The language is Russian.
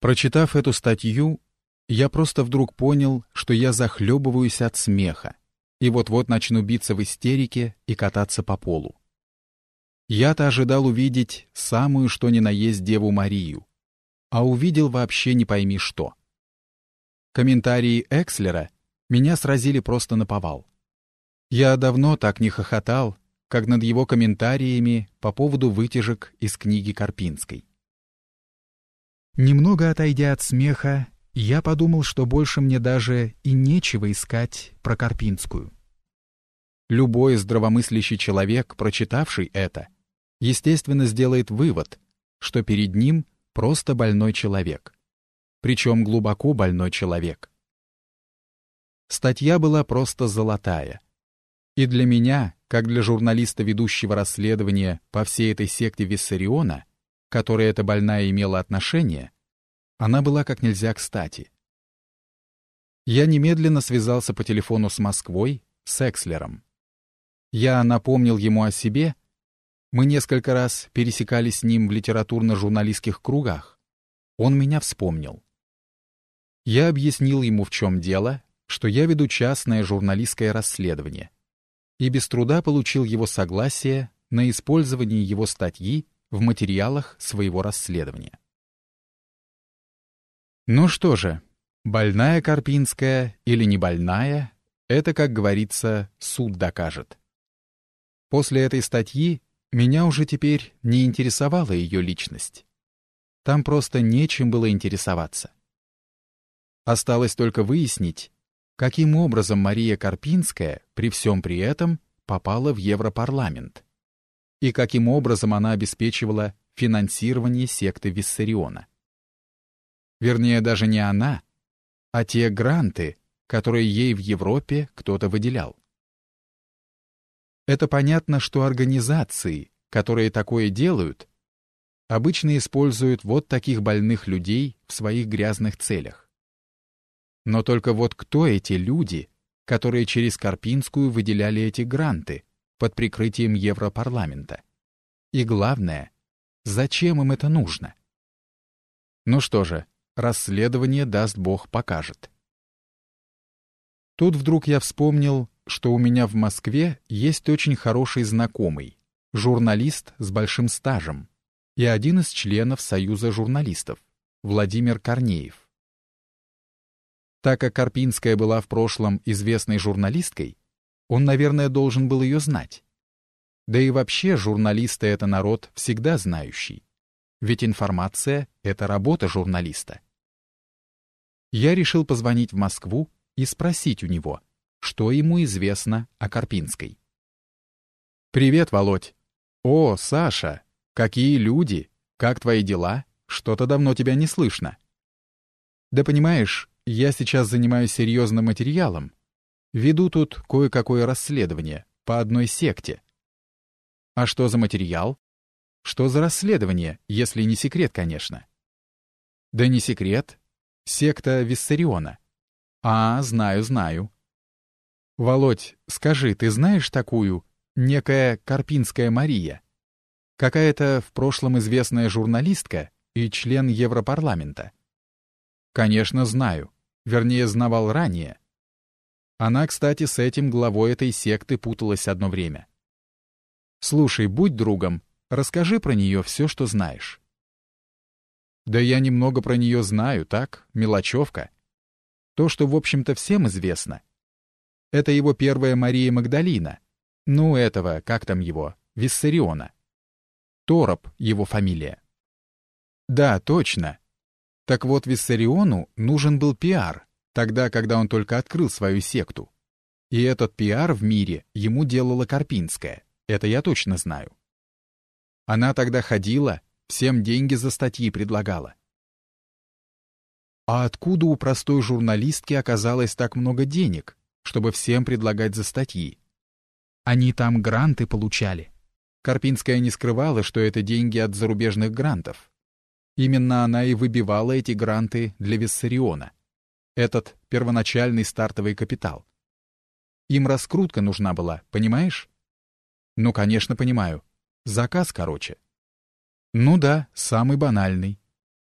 Прочитав эту статью, я просто вдруг понял, что я захлебываюсь от смеха и вот-вот начну биться в истерике и кататься по полу. Я-то ожидал увидеть самую что ни на есть Деву Марию, а увидел вообще не пойми что. Комментарии Экслера меня сразили просто на повал. Я давно так не хохотал, как над его комментариями по поводу вытяжек из книги Карпинской. Немного отойдя от смеха, я подумал, что больше мне даже и нечего искать про Карпинскую. Любой здравомыслящий человек, прочитавший это, естественно, сделает вывод, что перед ним просто больной человек. Причем глубоко больной человек. Статья была просто золотая. И для меня, как для журналиста, ведущего расследования по всей этой секте Виссариона, которой эта больная имела отношение, она была как нельзя кстати. Я немедленно связался по телефону с Москвой, с Экслером. Я напомнил ему о себе. Мы несколько раз пересекались с ним в литературно-журналистских кругах. Он меня вспомнил. Я объяснил ему, в чем дело, что я веду частное журналистское расследование, и без труда получил его согласие на использование его статьи в материалах своего расследования. Ну что же, больная Карпинская или не больная, это, как говорится, суд докажет. После этой статьи меня уже теперь не интересовала ее личность. Там просто нечем было интересоваться. Осталось только выяснить, каким образом Мария Карпинская при всем при этом попала в Европарламент и каким образом она обеспечивала финансирование секты Виссариона. Вернее, даже не она, а те гранты, которые ей в Европе кто-то выделял. Это понятно, что организации, которые такое делают, обычно используют вот таких больных людей в своих грязных целях. Но только вот кто эти люди, которые через Карпинскую выделяли эти гранты под прикрытием Европарламента? И главное, зачем им это нужно? Ну что же, расследование, даст Бог, покажет. Тут вдруг я вспомнил, что у меня в Москве есть очень хороший знакомый, журналист с большим стажем и один из членов Союза журналистов, Владимир Корнеев. Так как Карпинская была в прошлом известной журналисткой, он, наверное, должен был ее знать. Да и вообще журналисты — это народ всегда знающий. Ведь информация — это работа журналиста. Я решил позвонить в Москву и спросить у него, что ему известно о Карпинской. «Привет, Володь!» «О, Саша! Какие люди! Как твои дела? Что-то давно тебя не слышно!» «Да понимаешь, я сейчас занимаюсь серьезным материалом. Веду тут кое-какое расследование по одной секте. А что за материал? Что за расследование, если не секрет, конечно? Да не секрет. Секта Виссариона. А, знаю, знаю. Володь, скажи, ты знаешь такую, некая Карпинская Мария? Какая-то в прошлом известная журналистка и член Европарламента. Конечно, знаю вернее, знавал ранее. Она, кстати, с этим главой этой секты путалась одно время. «Слушай, будь другом, расскажи про нее все, что знаешь». «Да я немного про нее знаю, так, мелочевка. То, что, в общем-то, всем известно. Это его первая Мария Магдалина. Ну, этого, как там его, Виссариона. Тороп его фамилия». «Да, точно. Так вот, Виссариону нужен был пиар, тогда, когда он только открыл свою секту. И этот пиар в мире ему делала Карпинская, это я точно знаю. Она тогда ходила, всем деньги за статьи предлагала. А откуда у простой журналистки оказалось так много денег, чтобы всем предлагать за статьи? Они там гранты получали. Карпинская не скрывала, что это деньги от зарубежных грантов. Именно она и выбивала эти гранты для Виссариона. Этот первоначальный стартовый капитал. Им раскрутка нужна была, понимаешь? Ну, конечно, понимаю. Заказ, короче. Ну да, самый банальный.